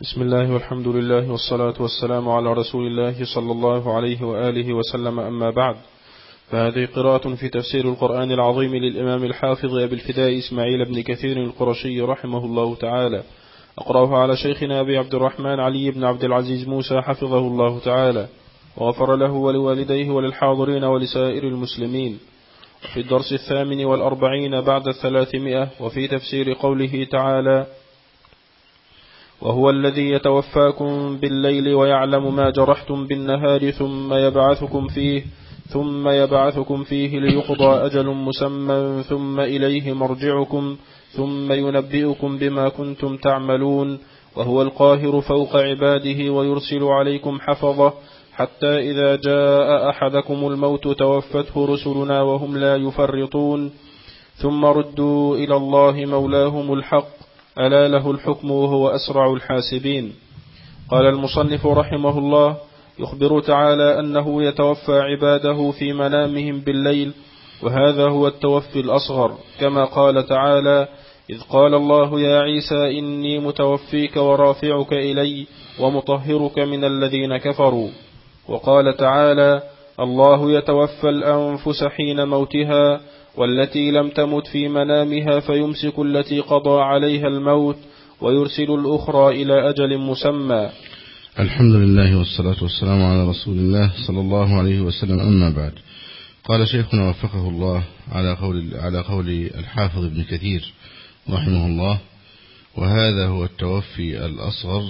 بسم الله والحمد لله والصلاة والسلام على رسول الله صلى الله عليه وآله وسلم أما بعد فهذه قراءة في تفسير القرآن العظيم للإمام الحافظ أبي الفداء إسماعيل بن كثير القرشي رحمه الله تعالى. أقرأها على شيخنا أبي عبد الرحمن علي بن عبد العزيز موسى حفظه الله تعالى. وغفر له ولوالديه وللحاضرين ولسائر المسلمين. في الدرس الثامن والأربعين بعد الثلاثمائة وفي تفسير قوله تعالى وهو الذي يتوفاكم بالليل ويعلم ما جرحتم بالنهار ثم يبعثكم فيه ثم يبعثكم فيه ليقضى أجل مسمى ثم إليه مرجعكم ثم ينبئكم بما كنتم تعملون. وهو القاهر فوق عباده ويرسل عليكم حفظه حتى إذا جاء أحدكم الموت توفته رسلنا وهم لا يفرطون. ثم ردوا إلى الله مولاهم الحق ألا له الحكم وهو أسرع الحاسبين. قال المصنف رحمه الله يخبر تعالى أنه يتوفى عباده في منامهم بالليل وهذا هو التوفي الأصغر. كما قال تعالى إذ قال الله يا عيسى إني متوفيك ورافعك إلي ومطهرك من الذين كفروا. وقال تعالى الله يتوفى الأنفس حين موتها والتي لم تمت في منامها فيمسك التي قضى عليها الموت ويرسل الأخرى إلى أجل مسمى. الحمد لله والصلاة والسلام على رسول الله صلى الله عليه وسلم. أما بعد قال شيخنا وفقه الله على قول على قول الحافظ ابن كثير رحمه الله وهذا هو التوفي الأصغر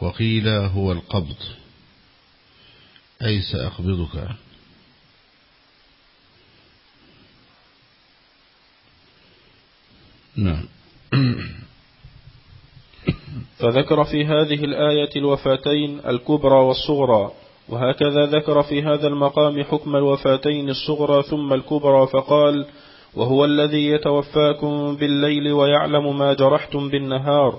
وقيل هو القبض. أي سأقبضك. نعم. فذكر في هذه الآية الوفاتين الكبرى والصغرى وهكذا ذكر في هذا المقام حكم الوفاتين الصغرى ثم الكبرى فقال وهو الذي يتوفاكم بالليل ويعلم ما جرحتم بالنهار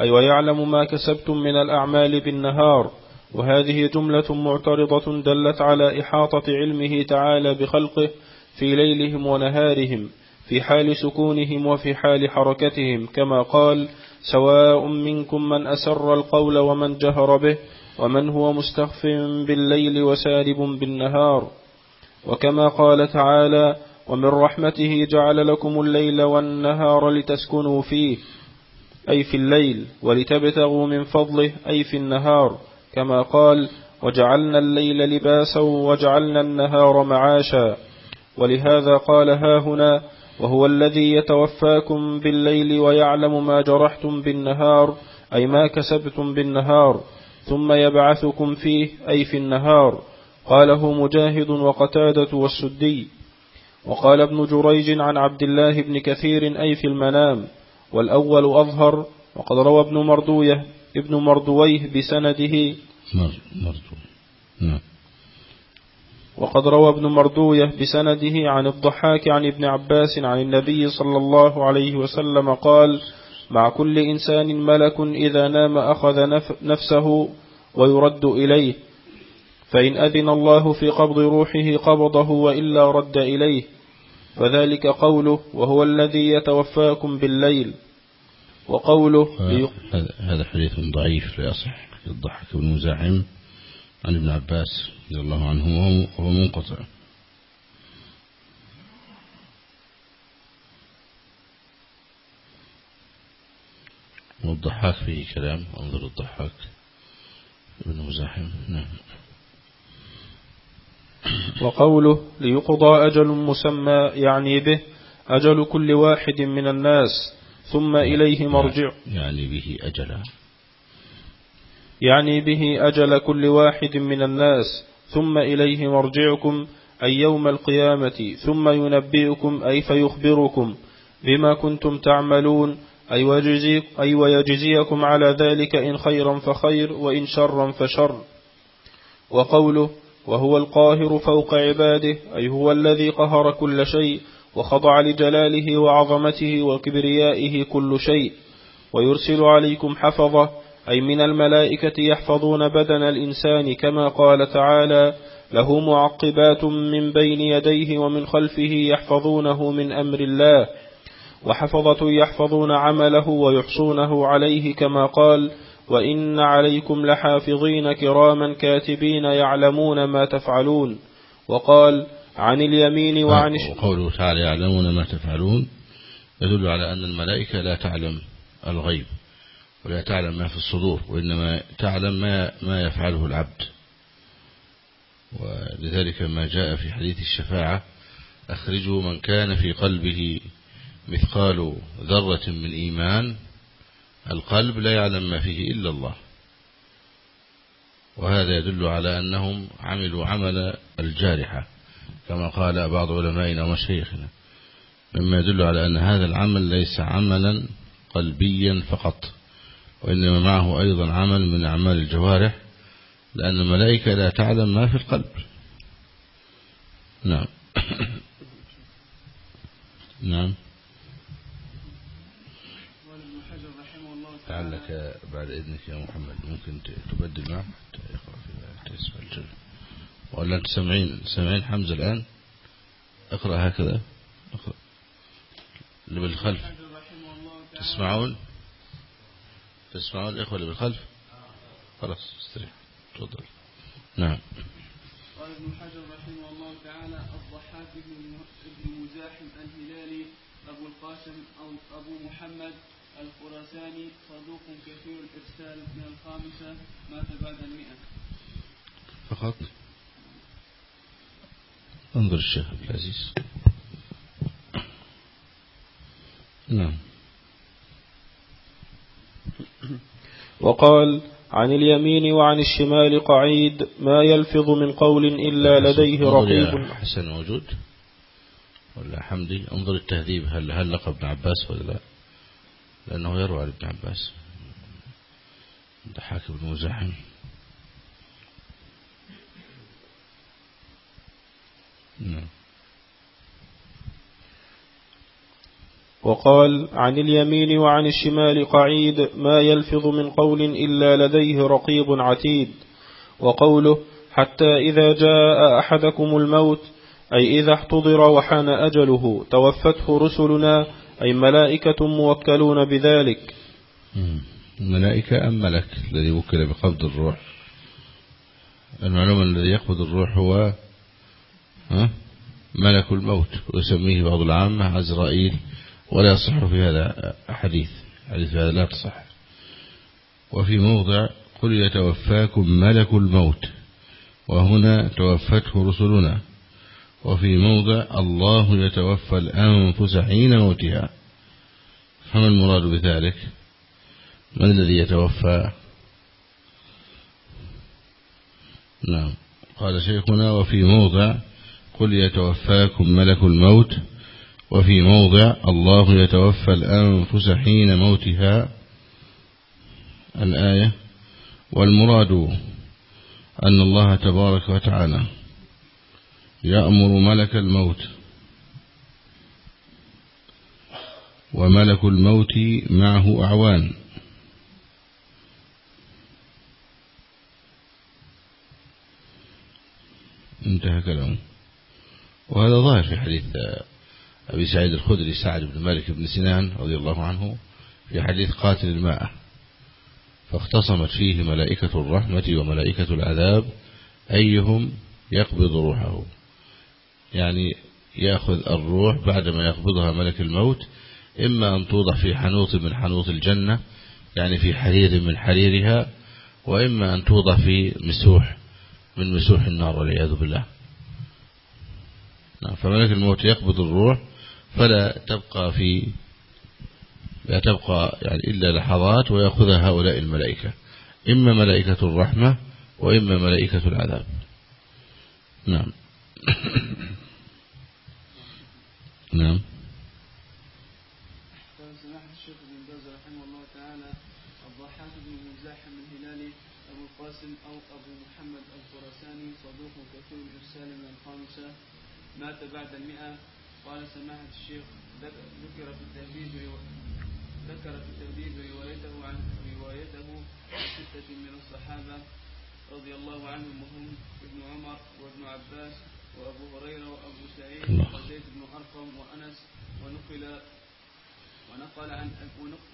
أي ويعلم ما كسبتم من الأعمال بالنهار. وهذه جملة معترضة دلت على إحاطة علمه تعالى بخلقه في ليلهم ونهارهم. في حال سكونهم وفي حال حركتهم كما قال سواء منكم من أسر القول ومن جهر به ومن هو مستخف بالليل وسارب بالنهار. وكما قال تعالى ومن رحمته جعل لكم الليل والنهار لتسكنوا فيه أي في الليل ولتبتغوا من فضله أي في النهار. كما قال وجعلنا الليل لباسا وجعلنا النهار معاشا. ولهذا قال ها هنا وهو الذي يتوفاكم بالليل ويعلم ما جرحتم بالنهار أي ما كسبتم بالنهار ثم يبعثكم فيه أي في النهار. قاله مجاهد وقتادة والسدي. وقال ابن جريج عن عبد الله بن كثير أي في المنام. والأول أظهر وقد روى ابن مردويه ابن مردويه بسنده. نعم. وقد روى ابن مردويه بسنده عن الضحاك عن ابن عباس عن النبي صلى الله عليه وسلم قال مع كل إنسان ملك إذا نام أخذ نفسه ويرد إليه فإن أذن الله في قبض روحه قبضه وإلا رد إليه فذلك قوله وهو الذي يتوفاكم بالليل وقوله هذا هذا حديث ضعيف لا يصح الضحك بن مزاحم عن ابن عباس. رضي الله عنه وهو منقطع. والضحاك فيه كلام أنظر الضحاك. ابن مزاحم نعم. وقوله ليقضى أجل مسمى يعني به أجل كل واحد من الناس ثم إليه مرجع. يعني به أجلا يعني به أجل كل واحد من الناس. ثم إليه مرجعكم أي يوم القيامة ثم ينبئكم أي فيخبركم بما كنتم تعملون أي, ويجزي أي ويجزيكم على ذلك إن خيرا فخير وإن شرا فشر. وقوله وهو القاهر فوق عباده أي هو الذي قهر كل شيء وخضع لجلاله وعظمته وكبريائه كل شيء ويرسل عليكم حفظه أي من الملائكة يحفظون بدن الإنسان كما قال تعالى له معقبات من بين يديه ومن خلفه يحفظونه من أمر الله وحفظة يحفظون عمله ويحصونه عليه كما قال وإن عليكم لحافظين كراما كاتبين يعلمون ما تفعلون. وقال عن اليمين وعن وقوله تعالى يعلمون ما تفعلون يدل على أن الملائكة لا تعلم الغيب. ولا تعلم ما في الصدور وإنما تعلم ما, ما يفعله العبد. ولذلك ما جاء في حديث الشفاعة أخرجوا من كان في قلبه مثقال ذرة من إيمان القلب لا يعلم ما فيه إلا الله. وهذا يدل على أنهم عملوا عمل الجارحة كما قال بعض علمائنا ومشايخنا. مما يدل على أن هذا العمل ليس عملا قلبيا فقط. وإنما معه أيضا عمل من أعمال الجوارح لأن الملائكة لا تعلم ما في القلب. نعم. نعم. لعلك بعد إذنك يا محمد ممكن تبدل معه؟ حتى يقرأ في تسمع الجنة ولا أنت سمعين سمعين حمزة الآن؟ اقرأ هكذا. اقرأ. اللي بالخلف. تسمعون؟ تسمعون الإخوة اللي بالخلف. خلاص استريح. تفضل. نعم. قال ابن حجر رحمه الله تعالى الضحاك بن مزاحم الهلالي أبو القاسم أو أبو محمد الخراساني صدوق كثير الإرسال من الخامسة مات بعد المئة. فقط؟ انظر الشيخ عبد العزيز. نعم. وقال عن اليمين وعن الشمال قعيد ما يلفظ من قول إلا لديه رقيب. حسن موجود. ولا حمدي انظر التهذيب هل هل لقب ابن عباس ولا لا؟ لأنه يروى عن ابن عباس. ضحاك بن مزاحم نعم. وقال عن اليمين وعن الشمال قعيد ما يلفظ من قول إلا لديه رقيب عتيد. وقوله حتى إذا جاء أحدكم الموت أي إذا احتضر وحان أجله توفته رسلنا أي ملائكة موكلون بذلك. ملائكة أم ملك الذي وكل بقبض الروح؟ المعلوم الذي يقبض الروح هو ملك الموت ويسميه بعض العامة عزرائيل. ولا يصح في هذا حديث. حديث هذا لا تصح. وفي موضع قل يتوفاكم ملك الموت وهنا توفته رسلنا. وفي موضع الله يتوفى الأنفس حين موتها. فما المراد بذلك؟ من الذي يتوفى؟ نعم. قال شيخنا وفي موضع قل يتوفاكم ملك الموت وفي موضع الله يتوفى الأنفس حين موتها. الآية والمراد أن الله تبارك وتعالى يأمر ملك الموت وملك الموت معه أعوان. انتهى كلامه. وهذا ظاهر في حديث أبي سعيد الخدري سعد بن مالك بن سنان رضي الله عنه في حديث قاتل الماء. فاختصمت فيه ملائكة الرحمة وملائكة العذاب أيهم يقبض روحه. يعني يأخذ الروح بعدما يقبضها ملك الموت إما أن توضع في حنوط من حنوط الجنة يعني في حرير من حريرها وإما أن توضع في مسوح من مسوح النار والعياذ بالله. نعم، فملك الموت يقبض الروح فلا تبقى في لا تبقى يعني إلا لحظات ويأخذها هؤلاء الملائكة. إما ملائكة الرحمة وإما ملائكة العذاب. نعم. نعم. القاسم أو أبو محمد الخراساني كثير الخامسة مات بعد المئة قال سماحة الشيخ ذكر في التهذيب ذكر في التهذيب روايته عن روايته عن ستة من الصحابة رضي الله عنهم وهم ابن عمر وابن عباس وأبو هريرة وأبو سعيد وزيد بن أرقم وأنس ونقل ونقل عن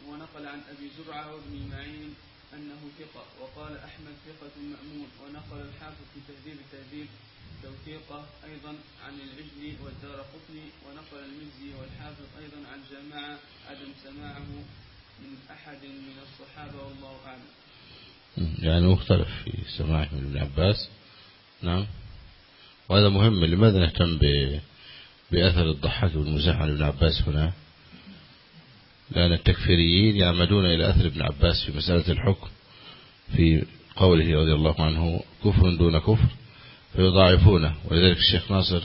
ونقل عن أبي زرعة وابن معين أنه ثقة وقال أحمد ثقة مأمون ونقل الحافظ في تهذيب التهذيب توثيقه أيضا عن العجلي والدار قطني ونقل المزي والحافظ أيضا عن جماعة عدم سماعه من أحد من الصحابة والله أعلم. يعني مختلف في سماعه من ابن عباس. نعم. وهذا مهم لماذا نهتم ب... بأثر الضحاك بن مزاح عن ابن عباس هنا؟ لأن التكفيريين يعمدون إلى أثر ابن عباس في مسألة الحكم في قوله رضي الله عنه كفر دون كفر. فيضاعفونه ولذلك الشيخ ناصر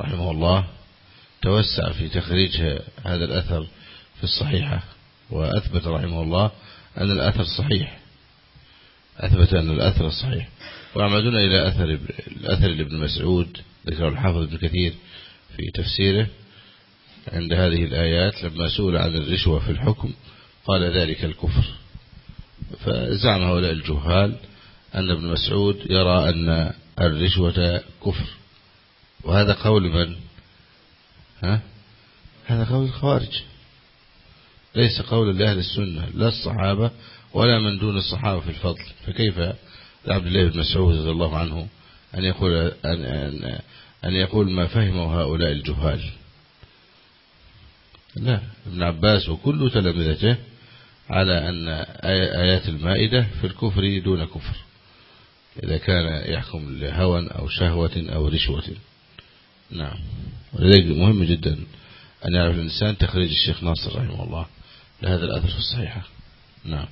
رحمه الله توسع في تخريج هذا الأثر في الصحيحة وأثبت رحمه الله أن الأثر صحيح. أثبت أن الأثر صحيح. ويعمدون إلى أثر الأثر لابن مسعود ذكر الحافظ ابن كثير في تفسيره. عند هذه الآيات لما سئل عن الرشوة في الحكم قال ذلك الكفر. فزعم هؤلاء الجهال أن ابن مسعود يرى أن الرشوة كفر. وهذا قول من؟ ها؟ هذا قول الخوارج. ليس قول لأهل السنة لا الصحابة ولا من دون الصحابة في الفضل. فكيف لعبد الله بن مسعود رضي الله عنه أن يقول أن, أن, أن يقول ما فهمه هؤلاء الجهال؟ لا ابن عباس وكل تلامذته على أن آيات المائدة في الكفر دون كفر. إذا كان يحكم لهوى أو شهوة أو رشوة. نعم. ولذلك مهم جدا أن يعرف الإنسان تخريج الشيخ ناصر رحمه الله لهذا الأثر في الصحيحة نعم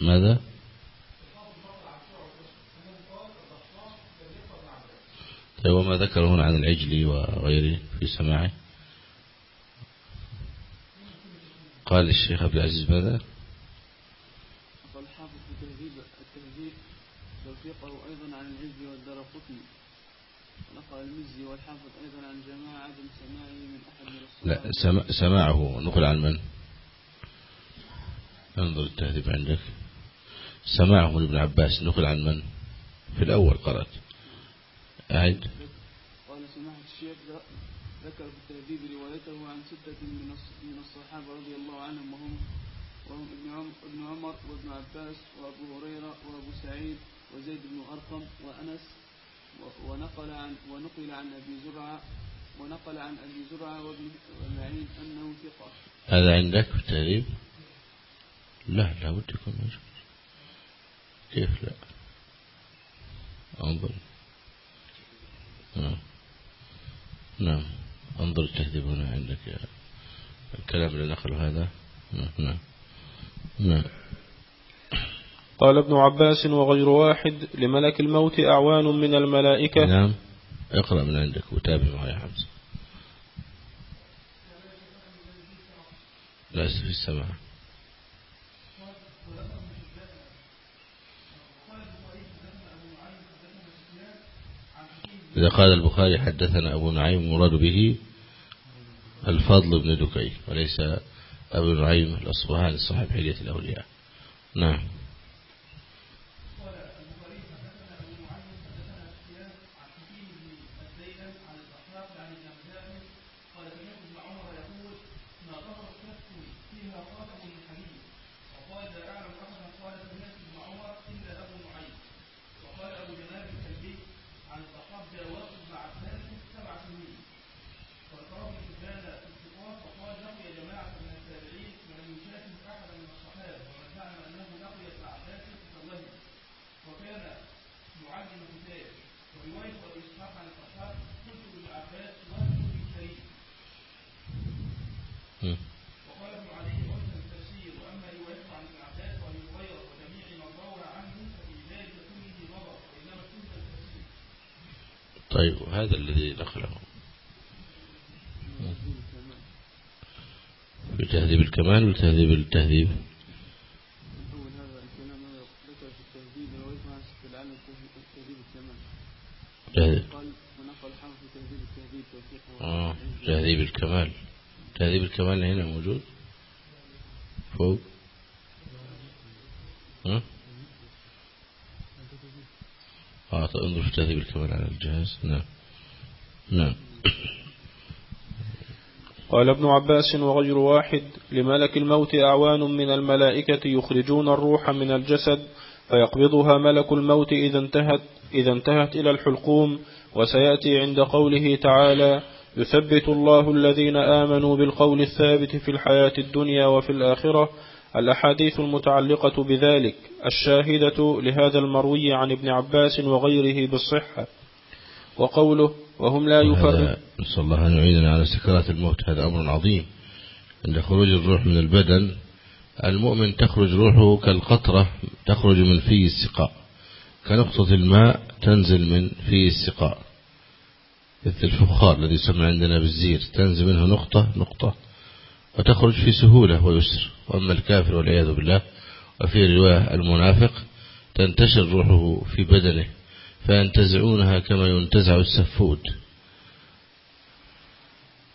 ماذا؟ طيب وما ذكر هنا عن العجلي وغيره في سماعه؟ قال الشيخ عبد العزيز ماذا؟ قال الحافظ في تهذيب التهذيب توثيقه أيضا عن العزي والدار قطني. ونقل المزي والحافظ أيضا عن جماعة عدم سماعه من أحد من لا الصحابة سما سماعه. نقل عن من؟ انظر التهذيب عندك. سماعه لابن عباس. نقل عن من؟ في الأول قرأت. أعد. قال سماحة الشيخ ذكر في التهذيب روايته عن ستة من الص- من الصحابة رضي الله عنهم وهم وهم ابن عمر, ابن عمر وابن عباس وأبو هريرة وأبو سعيد وزيد بن أرقم وأنس ونقل عن ونقل عن أبي زرعة ونقل عن أبي زرعة وابن معين أنه ثقة. هذا عندك في التهذيب؟ لا لا بد يكون كيف لا؟ انظر نعم. نعم. انظر التهذيب هنا عندك الكلام اللي نقله هذا. نعم نعم نعم. قال ابن عباس وغير واحد لملك الموت أعوان من الملائكة. نعم. اقرأ من عندك وتابع معي يا حمزة. لا في السماع إذا قال البخاري حدثنا أبو نعيم مراد به الفضل بن دكي وليس أبو نعيم الأصبهاني صاحب حلية الأولياء. نعم. طيب هذا الذي نقله. في تهذيب الكمال وتهذيب التهذيب أول هذا الكلام هذا ذكر في التهذيب روايته عن ست العالم التهذيب الكمال تهذيب قال ونقل حافظ في تهذيب التهذيب توثيقه آه تهذيب الكمال تهذيب الكمال هنا موجود فوق ها آه انظر في تهذيب الكمال على الجهاز؟ نعم. نعم. قال ابن عباس وغير واحد لملك الموت أعوان من الملائكة يخرجون الروح من الجسد فيقبضها ملك الموت إذا انتهت, إذا انتهت إلى الحلقوم وسيأتي عند قوله تعالى يثبت الله الذين آمنوا بالقول الثابت في الحياة الدنيا وفي الآخرة. الأحاديث المتعلقة بذلك الشاهدة لهذا المروي عن ابن عباس وغيره بالصحة. وقوله وهم لا يفرق نسأل الله أن يعيننا على سكرات الموت هذا أمر عظيم. عند خروج الروح من البدن المؤمن تخرج روحه كالقطرة تخرج من فيه السقاء. كنقطة الماء تنزل من فيه السقاء. مثل الفخار الذي يسمى عندنا بالزير تنزل منه نقطة نقطة. وتخرج في سهولة ويسر. وأما الكافر والعياذ بالله وفي رواية المنافق تنتشر روحه في بدنه. فينتزعونها كما ينتزع السفود.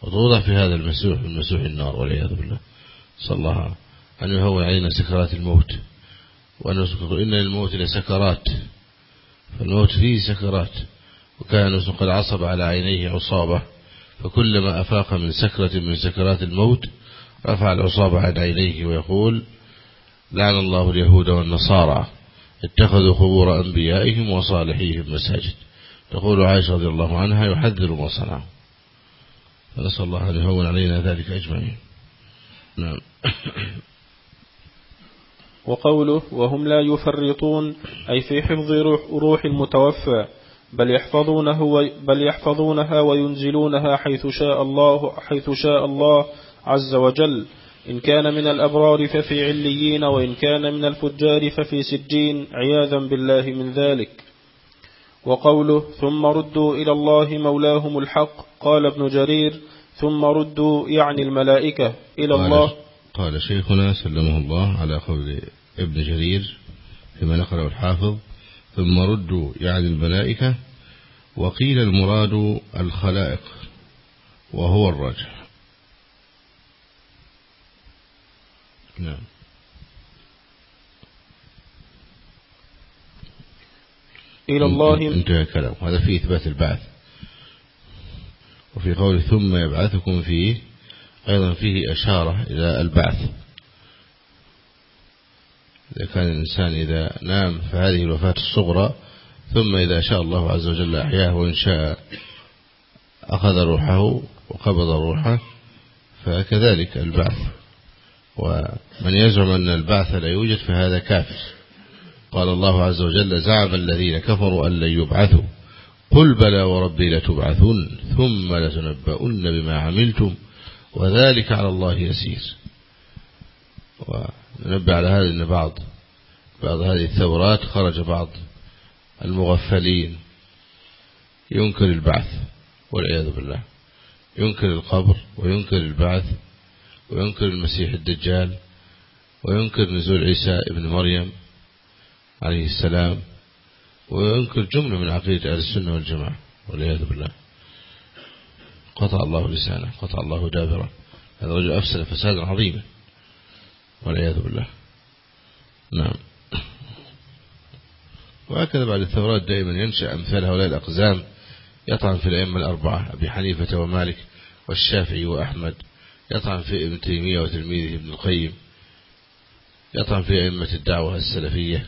وتوضع في هذا المسوح من مسوح النار والعياذ بالله. صلى الله أن يهون علينا سكرات الموت. وأن نسكت إن الموت لسكرات. فالموت فيه سكرات. وكان قد عصب على عينيه عصابة. فكلما أفاق من سكرة من سكرات الموت رفع العصابة عن عينيه ويقول لعن الله اليهود والنصارى. اتخذوا قبور أنبيائهم وصالحيهم مساجد. تقول عائشة رضي الله عنها يحذر ما صنعوا فنسأل الله أن يهون علينا ذلك أجمعين. نعم. وقوله وهم لا يفرطون أي في حفظ روح, روح المتوفى بل يحفظونه بل يحفظونها وينزلونها حيث شاء الله حيث شاء الله عز وجل. إن كان من الأبرار ففي عليين وإن كان من الفجار ففي سجين عياذا بالله من ذلك. وقوله ثم ردوا إلى الله مولاهم الحق قال ابن جرير ثم ردوا يعني الملائكة إلى قال الله. قال شيخنا سلمه الله على قول ابن جرير فيما نقرأ الحافظ ثم ردوا يعني الملائكة وقيل المراد الخلائق وهو الرجح. نعم. إلى الله انتهى كلام هذا فيه إثبات البعث. وفي قول ثم يبعثكم فيه أيضا فيه أشارة إلى البعث. إذا كان الإنسان إذا نام فهذه الوفاة الصغرى ثم إذا شاء الله عز وجل أحياه وإن شاء أخذ روحه وقبض روحه فكذلك البعث. ومن يزعم أن البعث لا يوجد فهذا كافر. قال الله عز وجل زعم الذين كفروا أن لن يبعثوا. قل بلى وربي لتبعثن ثم لتنبؤن بما عملتم وذلك على الله يسير. وننبه على هذا أن بعض بعض هذه الثورات خرج بعض المغفلين. ينكر البعث والعياذ بالله. ينكر القبر وينكر البعث وينكر المسيح الدجال وينكر نزول عيسى ابن مريم عليه السلام وينكر جملة من عقيدة أهل السنة والجماعة والعياذ بالله. قطع الله لسانه قطع الله دابره. هذا الرجل أفسد فسادا عظيما والعياذ بالله. نعم. وهكذا بعد الثورات دائما ينشأ أمثال هؤلاء الأقزام يطعن في الأئمة الأربعة أبي حنيفة ومالك والشافعي وأحمد. يطعن في ابن تيمية وتلميذه ابن القيم يطعن في أئمة الدعوة السلفية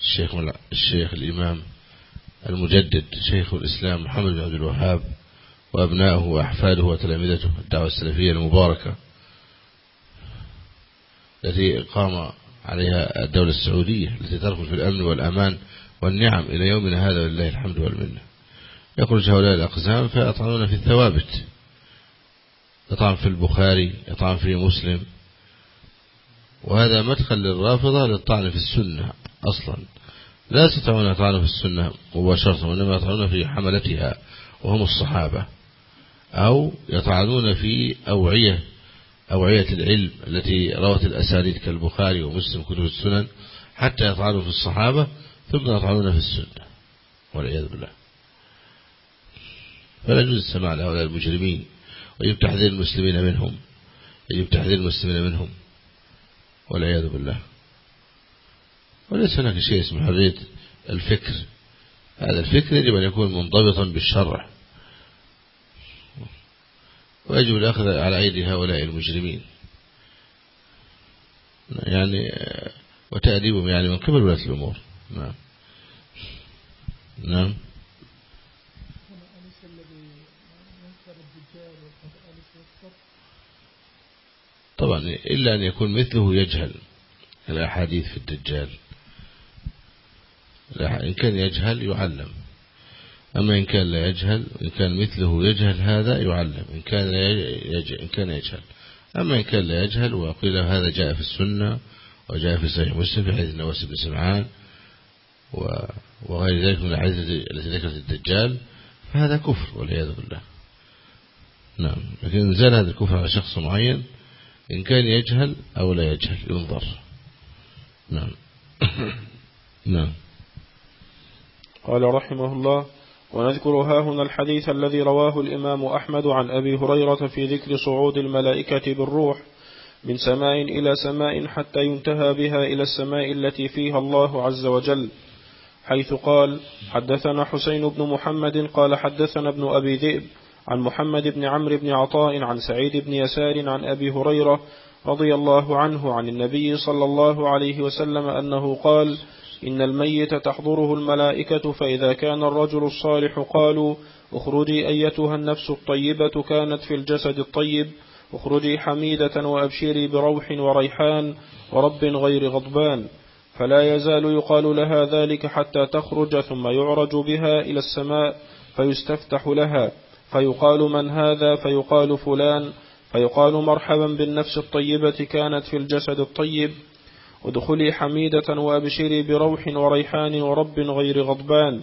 الشيخ, الشيخ الإمام المجدد شيخ الإسلام محمد بن عبد الوهاب وأبنائه وأحفاده وتلامذته الدعوة السلفية المباركة التي قام عليها الدولة السعودية التي تركز في الأمن والأمان والنعم إلى يومنا هذا ولله الحمد والمنة. يخرج هؤلاء الأقزام فيطعنون في الثوابت. يطعن في البخاري يطعن في مسلم. وهذا مدخل للرافضة للطعن في السنة أصلا. لا يستطيعون يطعنوا في السنة مباشرة وإنما يطعنون في حملتها وهم الصحابة. أو يطعنون في أوعية أوعية العلم التي روت الأسانيد كالبخاري ومسلم كتب السنن حتى يطعنوا في الصحابة ثم يطعنون في السنة. والعياذ بالله. فلا يجوز السماع لهؤلاء المجرمين. ويجب تحذير المسلمين منهم. يجب تحذير المسلمين منهم. والعياذ بالله. وليس هناك شيء اسمه حرية الفكر. هذا الفكر يجب أن يكون منضبطا بالشرع. ويجب الأخذ على أيدي هؤلاء المجرمين. يعني وتأديبهم يعني من قبل ولاة الأمور. نعم. نعم. طبعا إلا أن يكون مثله يجهل. الأحاديث في الدجال. إن كان يجهل يعلم. أما إن كان لا يجهل إن كان مثله يجهل هذا يعلم. إن كان يجهل إن كان يجهل. أما إن كان لا يجهل وقيل هذا جاء في السنة وجاء في صحيح مسلم في حديث النواس بن سمعان وغير ذلك من الحديث التي ذكرت الدجال فهذا كفر والعياذ بالله. نعم لكن إن زال هذا الكفر على شخص معين إن كان يجهل أو لا يجهل ينظر. نعم. نعم. قال رحمه الله ونذكر ها هنا الحديث الذي رواه الإمام أحمد عن أبي هريرة في ذكر صعود الملائكة بالروح من سماء إلى سماء حتى ينتهى بها إلى السماء التي فيها الله عز وجل حيث قال حدثنا حسين بن محمد قال حدثنا ابن أبي ذئب عن محمد بن عمرو بن عطاء عن سعيد بن يسار عن أبي هريرة رضي الله عنه عن النبي صلى الله عليه وسلم أنه قال إن الميت تحضره الملائكة فإذا كان الرجل الصالح قالوا اخرجي أيتها النفس الطيبة كانت في الجسد الطيب اخرجي حميدة وأبشري بروح وريحان ورب غير غضبان فلا يزال يقال لها ذلك حتى تخرج ثم يعرج بها إلى السماء فيستفتح لها. فيقال من هذا فيقال فلان فيقال مرحبا بالنفس الطيبة كانت في الجسد الطيب. ادخلي حميدة وأبشري بروح وريحان ورب غير غضبان.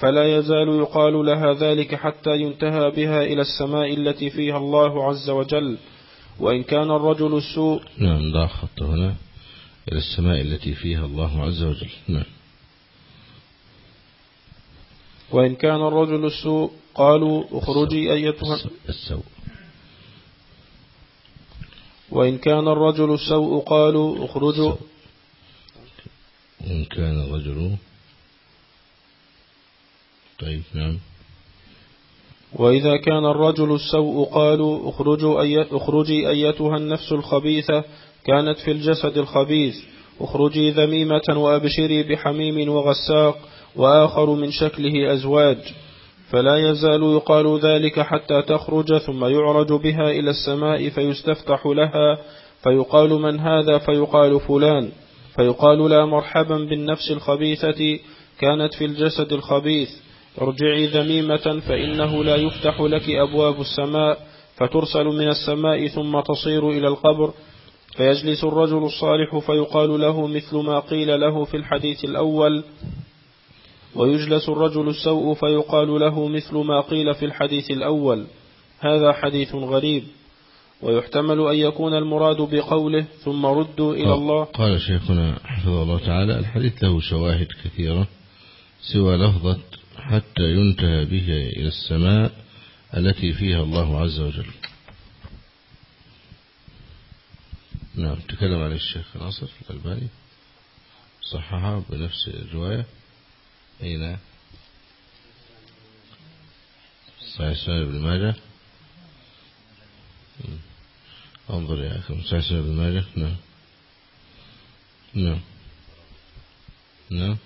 فلا يزال يقال لها ذلك حتى ينتهى بها إلى السماء التي فيها الله عز وجل. وإن كان الرجل السوء نعم لا خط هنا. إلى السماء التي فيها الله عز وجل. نعم. وإن كان الرجل السوء قالوا اخرجي أيتها السوء وإن كان الرجل السوء قالوا اخرجوا. وإن كان الرجل طيب نعم. وإذا كان الرجل السوء قالوا اخرجوا أي اخرجي أيتها النفس الخبيثة كانت في الجسد الخبيث. اخرجي ذميمة وأبشري بحميم وغساق وآخر من شكله أزواج. فلا يزال يقال ذلك حتى تخرج ثم يعرج بها إلى السماء فيستفتح لها فيقال من هذا؟ فيقال فلان. فيقال لا مرحبا بالنفس الخبيثة كانت في الجسد الخبيث. ارجعي ذميمة فإنه لا يفتح لك أبواب السماء فترسل من السماء ثم تصير إلى القبر. فيجلس الرجل الصالح فيقال له مثل ما قيل له في الحديث الأول ويجلس الرجل السوء فيقال له مثل ما قيل في الحديث الأول هذا حديث غريب. ويحتمل أن يكون المراد بقوله ثم ردوا إلى الله. قال شيخنا حفظه الله تعالى الحديث له شواهد كثيرة سوى لفظة حتى ينتهى به إلى السماء التي فيها الله عز وجل. نعم تكلم عن الشيخ ناصر الألباني. صححها بنفس الرواية. أين صحيح سنة ابن ماجه انظر يا أخي صحيح سنة ابن ماجه نعم نعم نعم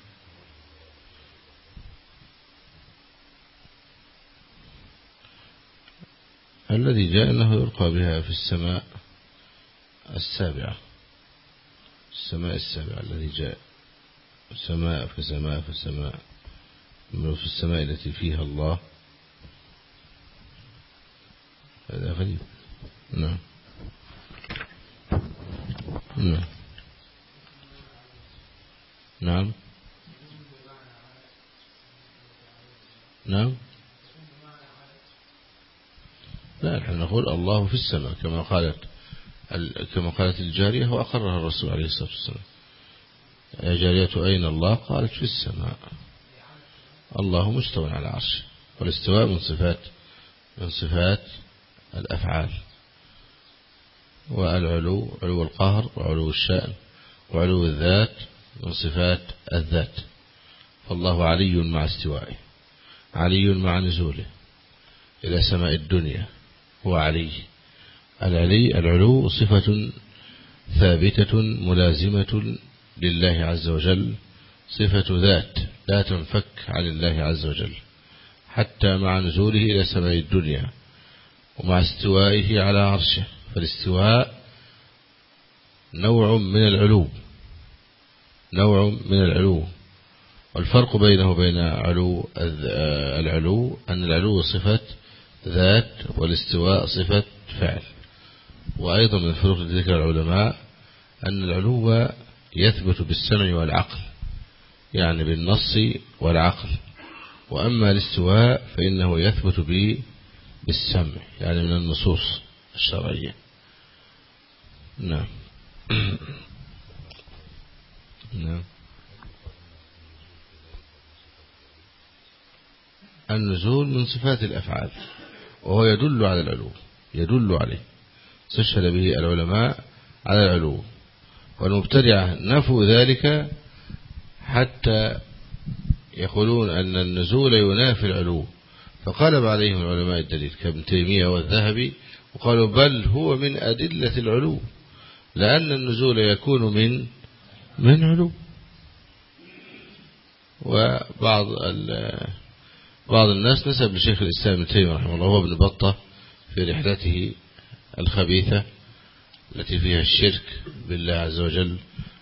الذي جاء أنه يلقى بها في السماء السابعة. السماء السابعة الذي جاء. سماء في سماء في سماء في السماء التي فيها الله. هذا غريب. نعم. نعم. نعم. نعم. لا نحن نقول الله في السماء كما قالت كما قالت الجارية وأقرها الرسول عليه الصلاة والسلام. يا جارية أين الله؟ قالت في السماء. الله مستوى على عرشه والاستواء من صفات من صفات الأفعال. والعلو علو القهر وعلو الشأن وعلو الذات من صفات الذات. فالله علي مع استوائه علي مع نزوله. إلى سماء الدنيا هو علي. العلي العلو صفة ثابتة ملازمة لله عز وجل صفة ذات لا تنفك عن الله عز وجل حتى مع نزوله إلى سماء الدنيا ومع استوائه على عرشه فالاستواء نوع من العلو نوع من العلو والفرق بينه وبين علو العلو أن العلو صفة ذات والاستواء صفة فعل. وأيضا من الفروق ذكر العلماء أن العلو يثبت بالسمع والعقل يعني بالنص والعقل. وأما الاستواء فإنه يثبت بالسمع يعني من النصوص الشرعية. نعم. نعم. النزول من صفات الأفعال وهو يدل على العلو يدل عليه. استشهد به العلماء على العلو. والمبتدعة نفوا ذلك حتى يقولون أن النزول ينافي العلو. فقالب عليهم العلماء الدليل كابن تيمية والذهبي وقالوا بل هو من أدلة العلو لأن النزول يكون من من علو. وبعض بعض الناس نسب لشيخ الإسلام ابن تيمية رحمه الله هو ابن بطة في رحلته الخبيثة. التي فيها الشرك بالله عز وجل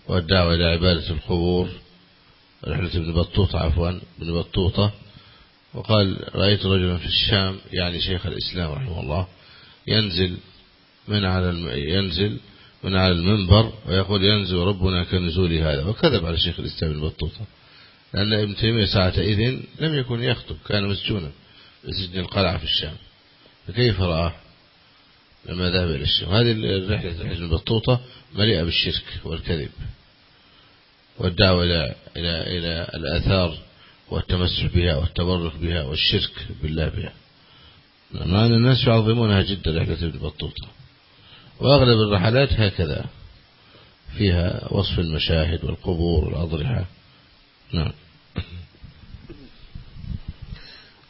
والدعوة إلى عبادة القبور رحلة ابن بطوطة عفوا ابن بطوطة. وقال رأيت رجلا في الشام يعني شيخ الإسلام رحمه الله ينزل من على ينزل من على المنبر ويقول ينزل ربنا كنزول هذا. وكذب على شيخ الإسلام ابن بطوطة. لأن ابن تيمية ساعة إذن لم يكن يخطب كان مسجونا في سجن القلعة في الشام. فكيف رآه؟ لما ذهب إلى الشام هذه الرحلة رحلة البطوطة مليئة بالشرك والكذب والدعوة إلى إلى إلى الآثار والتمسح بها والتبرك بها والشرك بالله بها. مع أن الناس يعظمونها جدا رحلة ابن بطوطة وأغلب الرحلات هكذا فيها وصف المشاهد والقبور والأضرحة. نعم.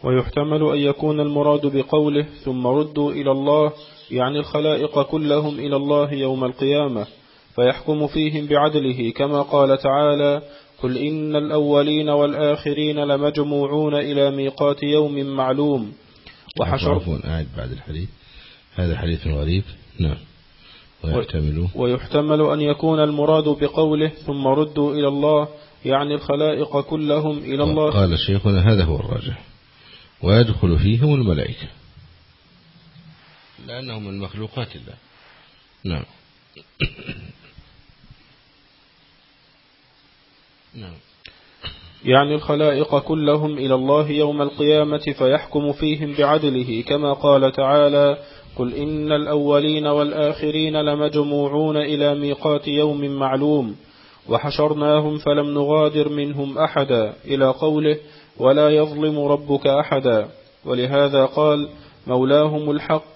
ويحتمل أن يكون المراد بقوله ثم ردوا إلى الله يعني الخلائق كلهم إلى الله يوم القيامة فيحكم فيهم بعدله كما قال تعالى قل إن الأولين والآخرين لمجموعون إلى ميقات يوم معلوم. وحشر عفوا أعد بعد الحديث. هذا حديث غريب. نعم. ويحتمل. ويحتمل أن يكون المراد بقوله ثم ردوا إلى الله. يعني الخلائق كلهم إلى الله. قال شيخنا هذا هو الراجح. ويدخل فيهم الملائكة. لأنهم من مخلوقات الله. نعم. نعم. يعني الخلائق كلهم إلى الله يوم القيامة فيحكم فيهم بعدله كما قال تعالى قل إن الأولين والآخرين لمجموعون إلى ميقات يوم معلوم وحشرناهم فلم نغادر منهم أحدا إلى قوله ولا يظلم ربك أحدا ولهذا قال مولاهم الحق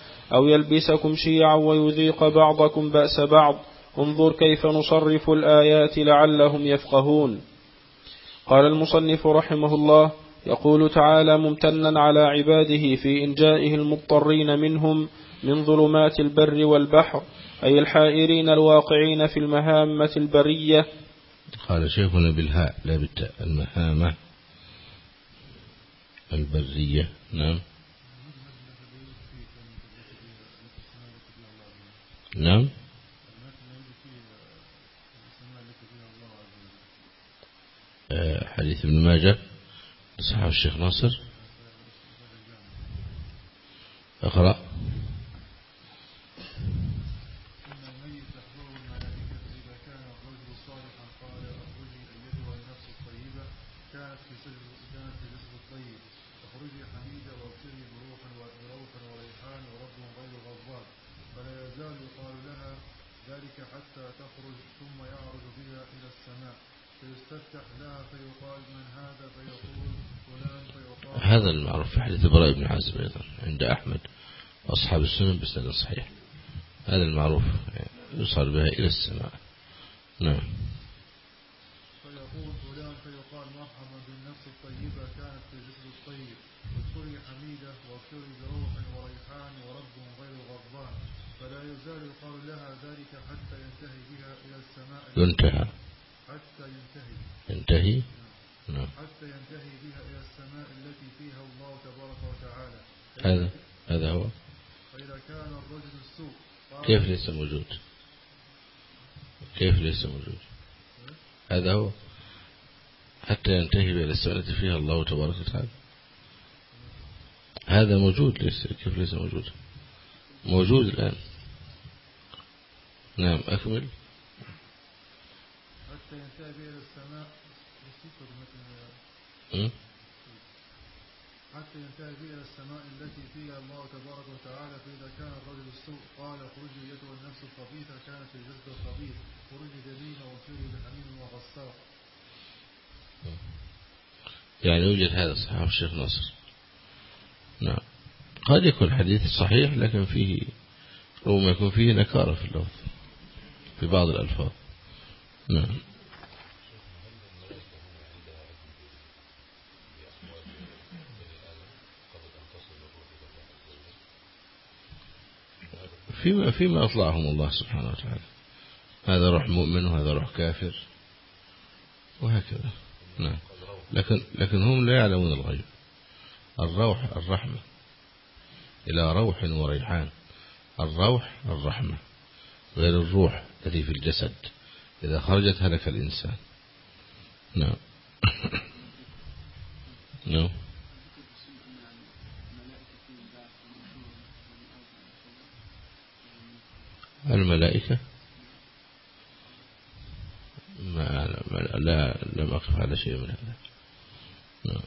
أو يلبسكم شيعا ويذيق بعضكم بأس بعض. انظر كيف نصرف الآيات لعلهم يفقهون. قال المصنف رحمه الله يقول تعالى ممتنا على عباده في إنجائه المضطرين منهم من ظلمات البر والبحر أي الحائرين الواقعين في المهامة البرية. قال شيخنا بالهاء لا بالتاء المهامة البرية. نعم. نعم. آه، حديث ابن ماجه صحاب الشيخ ناصر. اقرأ. الطيب اخرجي حميدة واغسلي بروح وروح وريحان ورب غير غضبان فلا يزال يقال لها ذلك حتى تخرج ثم يعرج بها إلى السماء. فيستفتح لها فيقال من هذا؟ فيقول فلان. فيقال هذا المعروف في حديث براء بن عازب أيضا عند أحمد أصحاب السنن بسند صحيح. هذا المعروف يوصل بها إلى السماء. نعم. فيقول فلان. فيقال مرحبا بالنفس الطيبة كانت في الجسد الطيب اذكري حميدة واغفري بروح وريحان ورب غير غضبان. فلا يزال يقال لها ذلك حتى ينتهي بها إلى السماء. ينتهى حتى ينتهي. ينتهي؟ نعم. حتى ينتهي بها إلى السماء التي فيها الله تبارك وتعالى. هذا هذا هو. فإذا كان الرجل السوء كيف ليس موجود؟ كيف ليس موجود؟ هذا هو. حتى ينتهي إلى السنة التي فيها الله تبارك وتعالى. هذا موجود ليس كيف ليس موجود؟ موجود الآن. نعم أكمل. حتى ينتهي بها إلى السماء? حتى ينتهي إلى السماء التي فيها الله تبارك وتعالى فإذا كان الرجل السوء قال اخرجي أيتها النفس الخبيثة كانت الجسد الخبيث خرجي جميلة وسيري بحميم وغساق. يعني يوجد هذا صحيح الشيخ ناصر. قد يكون حديث صحيح لكن فيه ربما يكون فيه نكارة في اللفظ في بعض الألفاظ. نعم. فيما فيما أطلعهم الله سبحانه وتعالى. هذا روح مؤمن وهذا روح كافر وهكذا. نعم. لكن لكن هم لا يعلمون الغيب. الروح الرحمة. إلى روح وريحان الروح الرحمة غير الروح التي في الجسد إذا خرجت هلك الإنسان نعم نعم الملائكة ما لا لم أقف على شيء من هذا نعم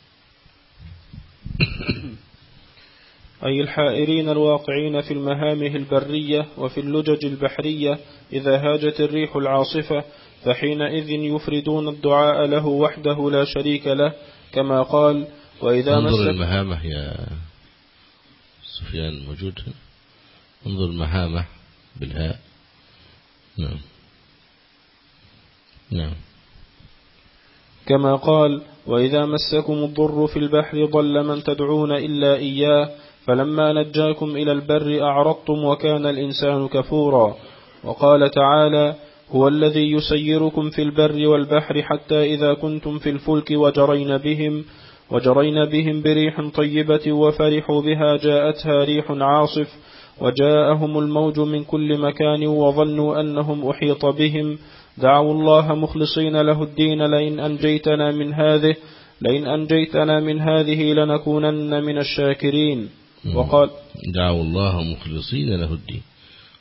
أي الحائرين الواقعين في المهامه البرية وفي اللجج البحرية إذا هاجت الريح العاصفة فحينئذ يفردون الدعاء له وحده لا شريك له كما قال وإذا انظر مسك المهامة يا سفيان موجود. انظر المهامة بالهاء. نعم. نعم. كما قال وإذا مسكم الضر في البحر ضل من تدعون إلا إياه فلما نجاكم إلى البر أعرضتم وكان الإنسان كفورا. وقال تعالى هو الذي يسيركم في البر والبحر حتى إذا كنتم في الفلك وجرين بهم وجرين بهم بريح طيبة وفرحوا بها جاءتها ريح عاصف وجاءهم الموج من كل مكان وظنوا أنهم أحيط بهم. دعوا الله مخلصين له الدين لئن أنجيتنا من هذه لئن أنجيتنا من هذه لنكونن من الشاكرين. وقال دعوا الله مخلصين له الدين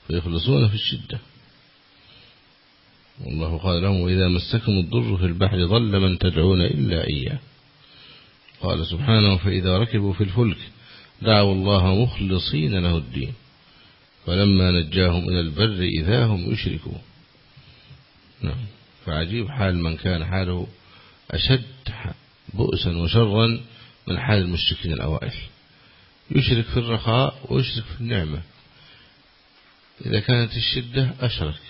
فيخلصون في الشدة. والله قال لهم وإذا مسكم الضر في البحر ضل من تدعون إلا إياه. قال سبحانه فإذا ركبوا في الفلك دعوا الله مخلصين له الدين فلما نجاهم إلى البر إذا هم يشركون. نعم. فعجيب حال من كان حاله أشد بؤسا وشرا من حال المشركين الأوائل. يشرك في الرخاء ويشرك في النعمة. إذا كانت الشدة أشرك.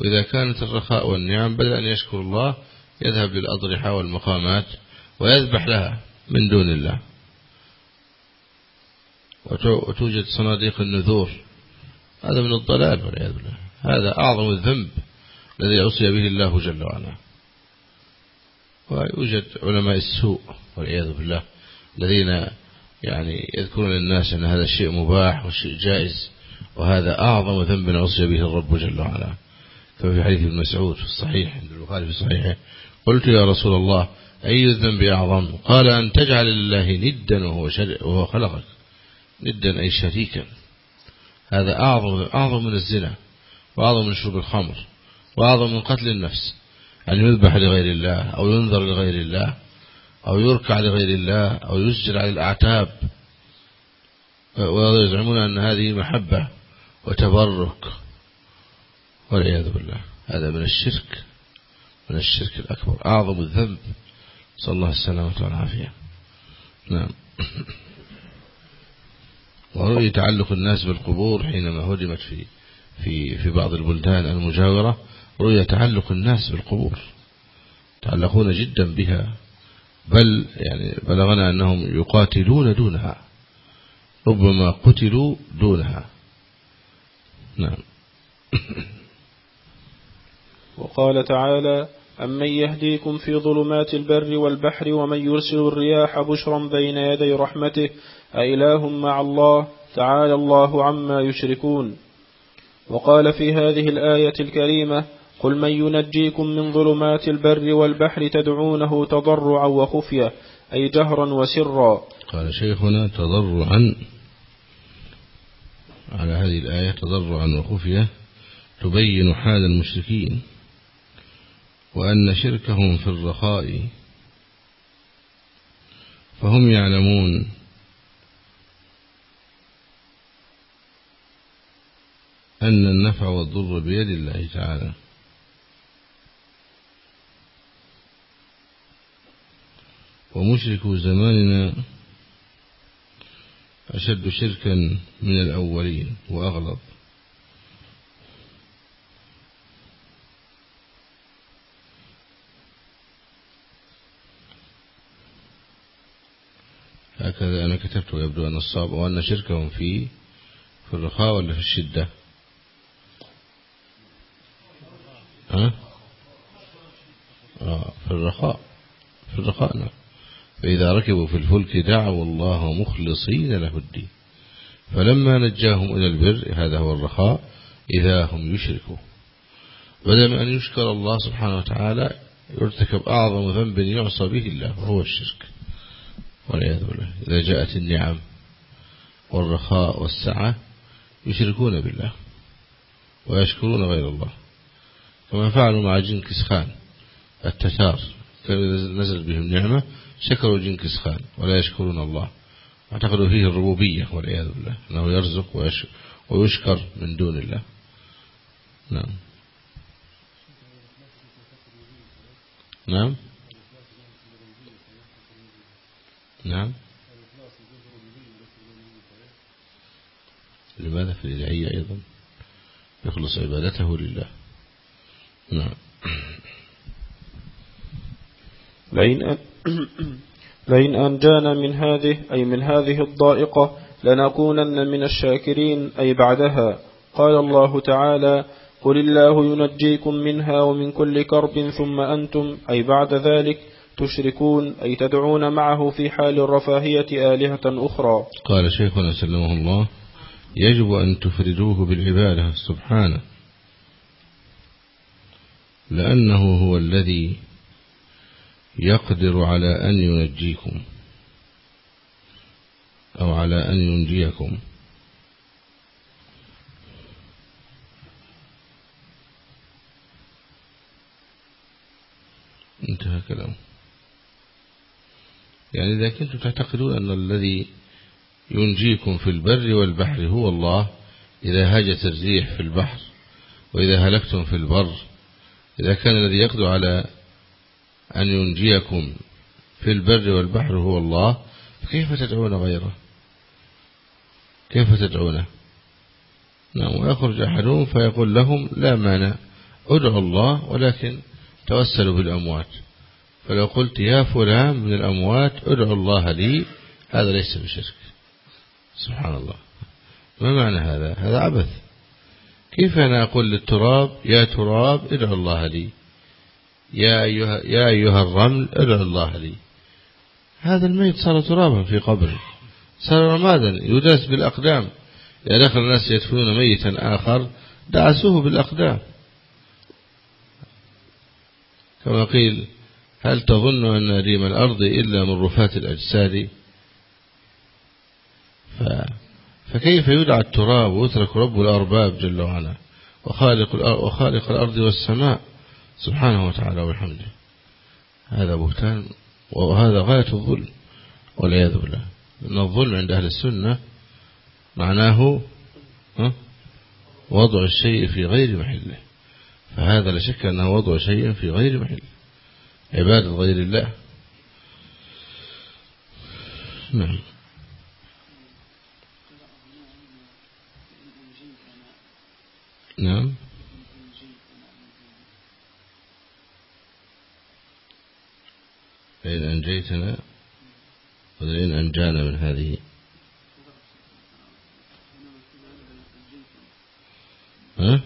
وإذا كانت الرخاء والنعم بدل أن يشكر الله يذهب للأضرحة والمقامات ويذبح لها من دون الله. وتوجد صناديق النذور. هذا من الضلال والعياذ بالله. هذا أعظم الذنب الذي عصي به الله جل وعلا. ويوجد علماء السوء والعياذ بالله الذين يعني يذكرون للناس أن هذا الشيء مباح والشيء جائز وهذا أعظم ذنب عصي به الرب جل وعلا. كما في حديث ابن مسعود في الصحيح عند البخاري في صحيحه قلت يا رسول الله أي الذنب أعظم؟ قال أن تجعل لله ندا وهو, وهو خلقك. ندا أي شريكا. هذا أعظم أعظم من الزنا وأعظم من شرب الخمر وأعظم من قتل النفس. أن يذبح لغير الله أو ينذر لغير الله. أو يركع لغير الله أو يسجر على الأعتاب. ويزعمون أن هذه محبة وتبرك والعياذ بالله. هذا من الشرك من الشرك الأكبر أعظم الذنب. صلى الله السلامة والعافية. نعم. ورؤي تعلق الناس بالقبور حينما هدمت في في في بعض البلدان المجاورة رؤي تعلق الناس بالقبور. تعلقون جدا بها. بل يعني بلغنا أنهم يقاتلون دونها ربما قتلوا دونها. نعم. وقال تعالى أمن يهديكم في ظلمات البر والبحر ومن يرسل الرياح بشرا بين يدي رحمته أإله مع الله تعالى الله عما يشركون. وقال في هذه الآية الكريمة قل من ينجيكم من ظلمات البر والبحر تدعونه تضرعا وخفية أي جهرا وسرا. قال شيخنا تضرعا على هذه الآية تضرعا وخفية تبين حال المشركين وأن شركهم في الرخاء. فهم يعلمون أن النفع والضر بيد الله تعالى. ومشرك زماننا أشد شركا من الأولين وأغلب. هكذا أنا كتبت ويبدو أن الصواب وأن شركهم في في الرخاء ولا في الشدة. ها؟ آه في الرخاء في الرخاء نعم. فإذا ركبوا في الفلك دعوا الله مخلصين له الدين. فلما نجاهم إلى البر هذا هو الرخاء إذا هم يشركوا بدل أن يشكر الله سبحانه وتعالى يرتكب أعظم ذنب يعصى به الله وهو الشرك. والعياذ بالله. إذا جاءت النعم والرخاء والسعة يشركون بالله ويشكرون غير الله. كما فعلوا مع جنكس خان التتار كانوا نزل بهم نعمة شكروا جنكس خان ولا يشكرون الله. اعتقدوا فيه الربوبية والعياذ بالله أنه يرزق ويشكر من دون الله. نعم. نعم. نعم. لماذا في الإلهية أيضا؟ يخلص عبادته لله. نعم. لئن لئن أنجانا من هذه أي من هذه الضائقة لنكونن من الشاكرين أي بعدها. قال الله تعالى قل الله ينجيكم منها ومن كل كرب ثم أنتم أي بعد ذلك تشركون أي تدعون معه في حال الرفاهية آلهة أخرى. قال شيخنا سلمه الله يجب أن تفردوه بالعبادة سبحانه. لأنه هو الذي يقدر على أن ينجيكم أو على أن ينجيكم. انتهى كلامه. يعني إذا كنتم تعتقدون أن الذي ينجيكم في البر والبحر هو الله إذا هاجت الريح في البحر وإذا هلكتم في البر إذا كان الذي يقدر على أن ينجيكم في البر والبحر هو الله. فكيف تدعون غيره؟ كيف تدعونه؟ نعم ويخرج أحدهم فيقول لهم لا مانع ادعوا الله ولكن توسلوا بالأموات. فلو قلت يا فلان من الأموات ادعوا الله لي هذا ليس بشرك. سبحان الله. ما معنى هذا؟ هذا عبث. كيف أنا أقول للتراب يا تراب ادعوا الله لي؟ يا أيها, يا أيها الرمل ادعوا الله لي. هذا الميت صار ترابا في قبره صار رمادا يداس بالأقدام. إذا دخل الناس يدفنون ميتا آخر دعسوه بالأقدام. كما قيل هل تظن أن ريم الأرض إلا من رفات الأجساد؟ ف... فكيف يدعى التراب ويترك رب الأرباب جل وعلا؟ وخالق, وخالق الأرض والسماء. سبحانه وتعالى وبحمده. هذا بهتان وهذا غاية الظلم والعياذ بالله. أن الظلم عند أهل السنة معناه وضع الشيء في غير محله. فهذا لا شك أنه وضع شيء في غير محله. عبادة غير الله. نعم. نعم. فإن أنجيتنا ولئن أنجانا من هذه. ها؟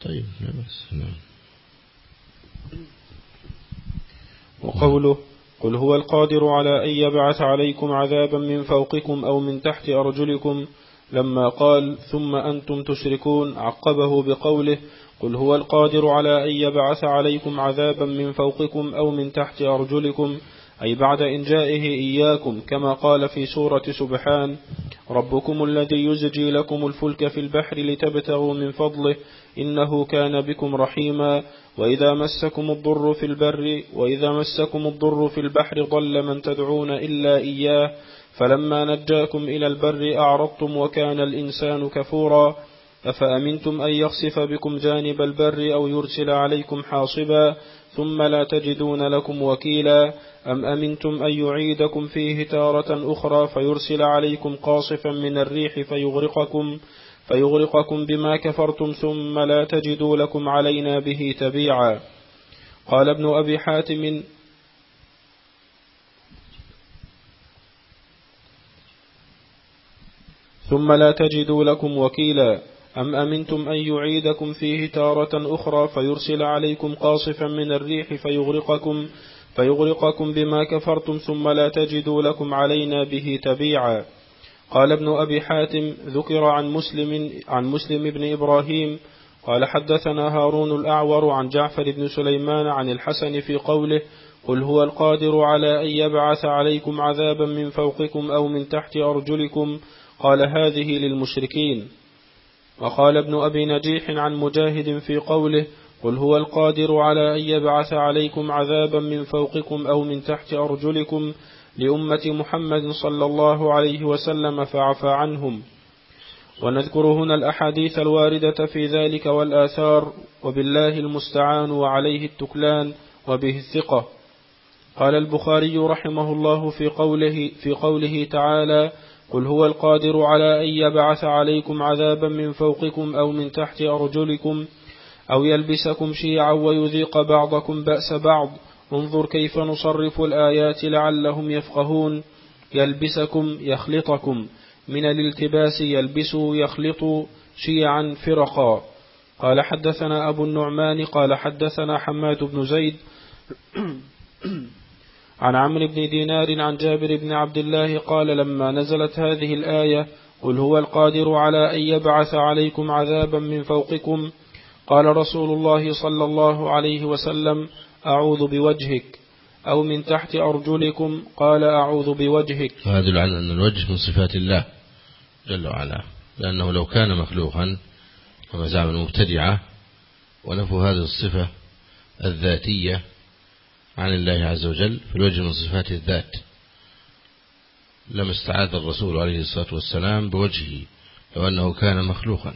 طيب لا بس نعم. وقوله قل هو القادر على أن يبعث عليكم عذابا من فوقكم أو من تحت أرجلكم لما قال ثم أنتم تشركون عقبه بقوله قل هو القادر على أن يبعث عليكم عذابا من فوقكم أو من تحت أرجلكم أي بعد إنجائه إياكم كما قال في سورة سبحان ربكم الذي يزجي لكم الفلك في البحر لتبتغوا من فضله إنه كان بكم رحيما. وإذا مسكم الضر في البر وإذا مسكم الضر في البحر ضل من تدعون إلا إياه. فلما نجاكم إلى البر أعرضتم وكان الإنسان كفورا أفأمنتم أن يخسف بكم جانب البر أو يرسل عليكم حاصبا ثم لا تجدون لكم وكيلا أم أمنتم أن يعيدكم فيه تارة أخرى فيرسل عليكم قاصفا من الريح فيغرقكم فيغرقكم بما كفرتم ثم لا تجدوا لكم علينا به تبيعا. قال ابن أبي حاتم ثم لا تجدوا لكم وكيلا. أم أمنتم أن يعيدكم فيه تارة أخرى فيرسل عليكم قاصفا من الريح فيغرقكم فيغرقكم بما كفرتم ثم لا تجدوا لكم علينا به تبيعا. قال ابن أبي حاتم ذكر عن مسلم عن مسلم بن إبراهيم قال حدثنا هارون الأعور عن جعفر بن سليمان عن الحسن في قوله قل هو القادر على أن يبعث عليكم عذابا من فوقكم أو من تحت أرجلكم قال هذه للمشركين. وقال ابن أبي نجيح عن مجاهد في قوله قل هو القادر على أن يبعث عليكم عذابا من فوقكم أو من تحت أرجلكم لأمة محمد صلى الله عليه وسلم فعفى عنهم. ونذكر هنا الأحاديث الواردة في ذلك والآثار وبالله المستعان وعليه التكلان وبه الثقة. قال البخاري رحمه الله في قوله, في قوله تعالى قل هو القادر على أن يبعث عليكم عذابا من فوقكم أو من تحت أرجلكم أو يلبسكم شيعا ويذيق بعضكم بأس بعض. انظر كيف نصرف الآيات لعلهم يفقهون. يلبسكم يخلطكم. من الالتباس يلبس يخلط شيعا فرقا. قال حدثنا أبو النعمان قال حدثنا حماد بن زيد. عن عمرو بن دينار عن جابر بن عبد الله قال لما نزلت هذه الآية قل هو القادر على أن يبعث عليكم عذابا من فوقكم. قال رسول الله صلى الله عليه وسلم أعوذ بوجهك أو من تحت أرجلكم. قال أعوذ بوجهك. هذا على أن الوجه من صفات الله جل وعلا لأنه لو كان مخلوقا كما زعم المبتدعة ونفوا هذه الصفة الذاتية عن الله عز وجل فالوجه من صفات الذات. لم استعاذ الرسول عليه الصلاة والسلام بوجهه لو أنه كان مخلوقا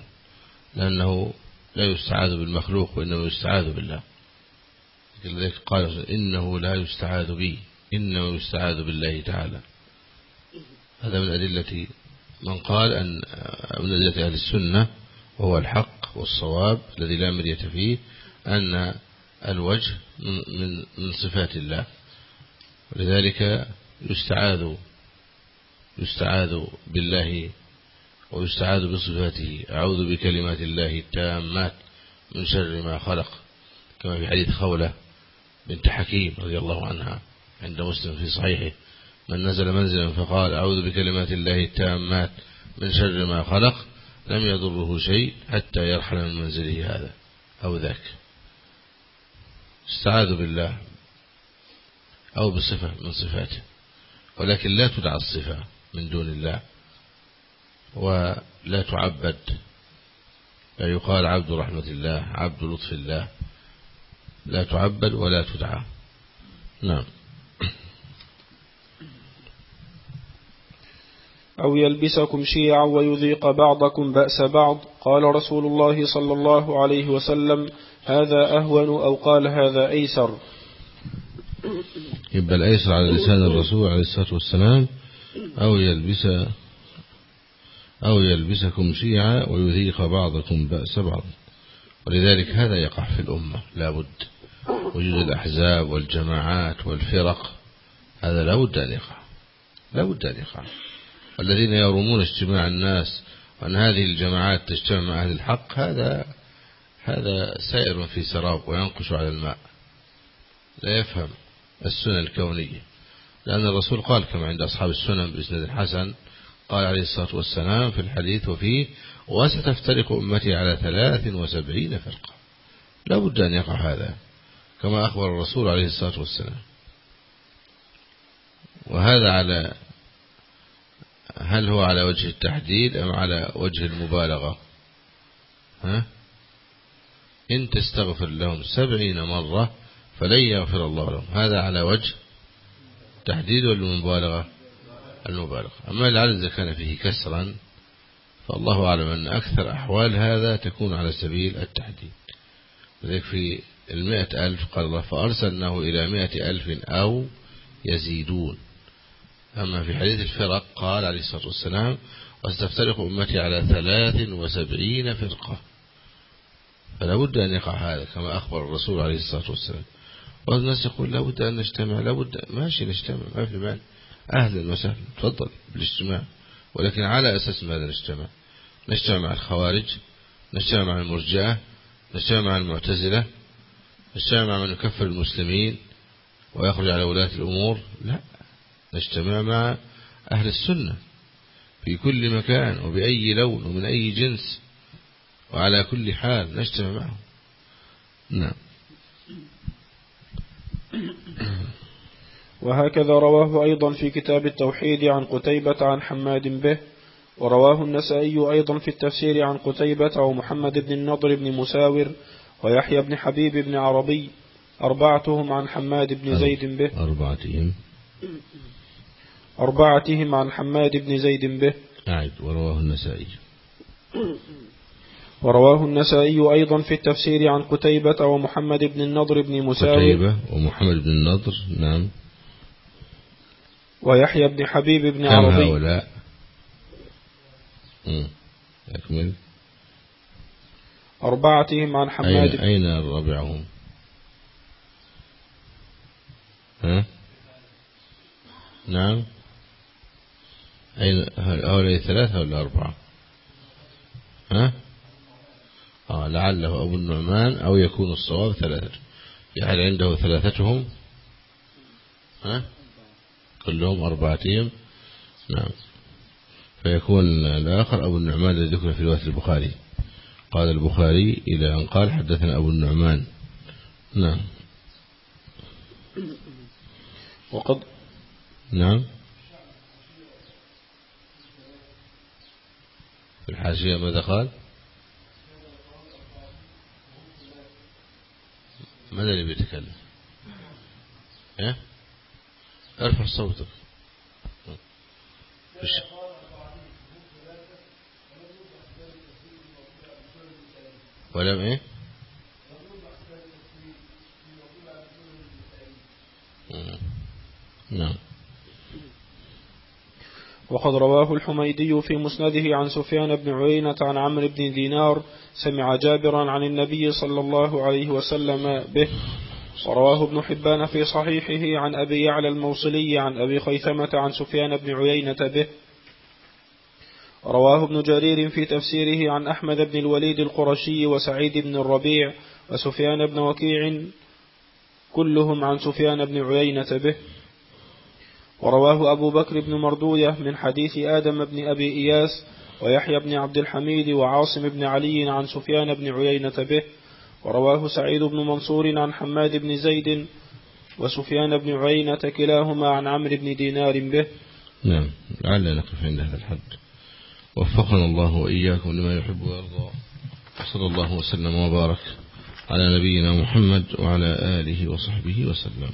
لأنه لا يستعاذ بالمخلوق وإنما يستعاذ بالله. لذلك قال إنه لا يستعاذ بي إنما يستعاذ بالله تعالى. هذا من أدلة من قال أن من أدلة أهل السنة وهو الحق والصواب الذي لا مرية فيه أن الوجه من من صفات الله. ولذلك يستعاذ يستعاذ بالله ويستعاذ بصفاته. أعوذ بكلمات الله التامات من شر ما خلق. كما في حديث خولة بنت حكيم رضي الله عنها عند مسلم في صحيحه. من نزل منزلا فقال أعوذ بكلمات الله التامات من شر ما خلق. لم يضره شيء حتى يرحل من منزله هذا أو ذاك. استعاذ بالله أو بصفة من صفاته ولكن لا تدعى الصفة من دون الله ولا تعبد. لا يقال عبد رحمة الله عبد لطف الله. لا تعبد ولا تدعى نعم. أو يلبسكم شيعا ويذيق بعضكم بأس بعض. قال رسول الله صلى الله عليه وسلم هذا أهون أو قال هذا أيسر؟ يبقى الأيسر على لسان الرسول عليه الصلاة والسلام أو يلبس أو يلبسكم شيعا ويذيق بعضكم بأس بعض. ولذلك هذا يقع في الأمة لابد وجود الأحزاب والجماعات والفرق هذا لابد أن يقع. لابد أن يقع. والذين يرومون اجتماع الناس وأن هذه الجماعات تجتمع مع أهل الحق هذا هذا سائر في سراب وينقش على الماء. لا يفهم السنة الكونية لأن الرسول قال كما عند أصحاب السنن بإسناد الحسن قال عليه الصلاة والسلام في الحديث وفيه وستفترق أمتي على ثلاث وسبعين فرقة. لا بد أن يقع هذا كما أخبر الرسول عليه الصلاة والسلام. وهذا على هل هو على وجه التحديد أم على وجه المبالغة؟ ها؟ إن تستغفر لهم سبعين مرة فلن يغفر الله لهم. هذا على وجه تحديد المبالغة المبالغة. أما العدد إذا كان فيه كسرا فالله أعلم أن أكثر أحوال هذا تكون على سبيل التحديد. لذلك في المئة ألف قال الله فأرسلناه إلى مئة ألف أو يزيدون. أما في حديث الفرق قال عليه الصلاة والسلام وستفترق أمتي على ثلاث وسبعين فرقة. فلا بد أن يقع هذا كما أخبر الرسول عليه الصلاة والسلام. والناس يقول لا بد أن نجتمع لا بد ماشي نجتمع ما في مال. أهلا وسهلا تفضل بالاجتماع. ولكن على أساس ماذا نجتمع؟ نجتمع مع الخوارج نجتمع مع المرجئة نجتمع مع المعتزلة نجتمع مع من يكفر المسلمين ويخرج على ولاة الأمور. لا نجتمع مع أهل السنة في كل مكان وبأي لون ومن أي جنس. وعلى كل حال نجتمع معهم. نعم. وهكذا رواه أيضا في كتاب التوحيد عن قتيبة عن حماد به ورواه النسائي أيضا في التفسير عن قتيبة ومحمد بن النضر بن مساور ويحيى بن حبيب بن عربي أربعتهم عن حماد بن زيد به. أربعتهم. أربعتهم عن حماد بن زيد به. أعد ورواه النسائي. ورواه النسائي أيضا في التفسير عن قتيبة ومحمد بن النضر بن مساور قتيبة ومحمد بن النضر نعم. ويحيى بن حبيب بن كم عربي. هؤلاء؟ مم. أكمل. أربعتهم عن أين, حماد أين رابعهم؟ ها؟ نعم. أين هؤلاء ثلاثة ولا أربعة؟ ها؟ آه لعله أبو النعمان أو يكون الصواب ثلاثة. يعني عنده ثلاثتهم؟ ها؟ كلهم أربعتهم؟ نعم. فيكون الآخر أبو النعمان الذي ذكر في رواية البخاري. قال البخاري إلى أن قال حدثنا أبو النعمان. نعم. وقد نعم. في الحاشية ماذا قال؟ ماذا اللي بيتكلم ها ارفع صوتك فيش. ولم إيه. نعم وقد رواه الحميدي في مسنده عن سفيان بن عيينة عن عمرو بن دينار سمع جابرا عن النبي صلى الله عليه وسلم به. ورواه ابن حبان في صحيحه عن أبي يعلى الموصلي عن أبي خيثمة عن سفيان بن عيينة به. رواه ابن جرير في تفسيره عن أحمد بن الوليد القرشي وسعيد بن الربيع وسفيان بن وكيع كلهم عن سفيان بن عيينة به. ورواه أبو بكر بن مردوية من حديث آدم بن أبي إياس ويحيى بن عبد الحميد وعاصم بن علي عن سفيان بن عيينة به ورواه سعيد بن منصور عن حماد بن زيد وسفيان بن عيينة كلاهما عن عمرو بن دينار به. نعم لعل نقف عند هذا الحد. وفقنا الله وإياكم لما يحب ويرضى. وصلى الله وسلم وبارك على نبينا محمد وعلى آله وصحبه وسلم.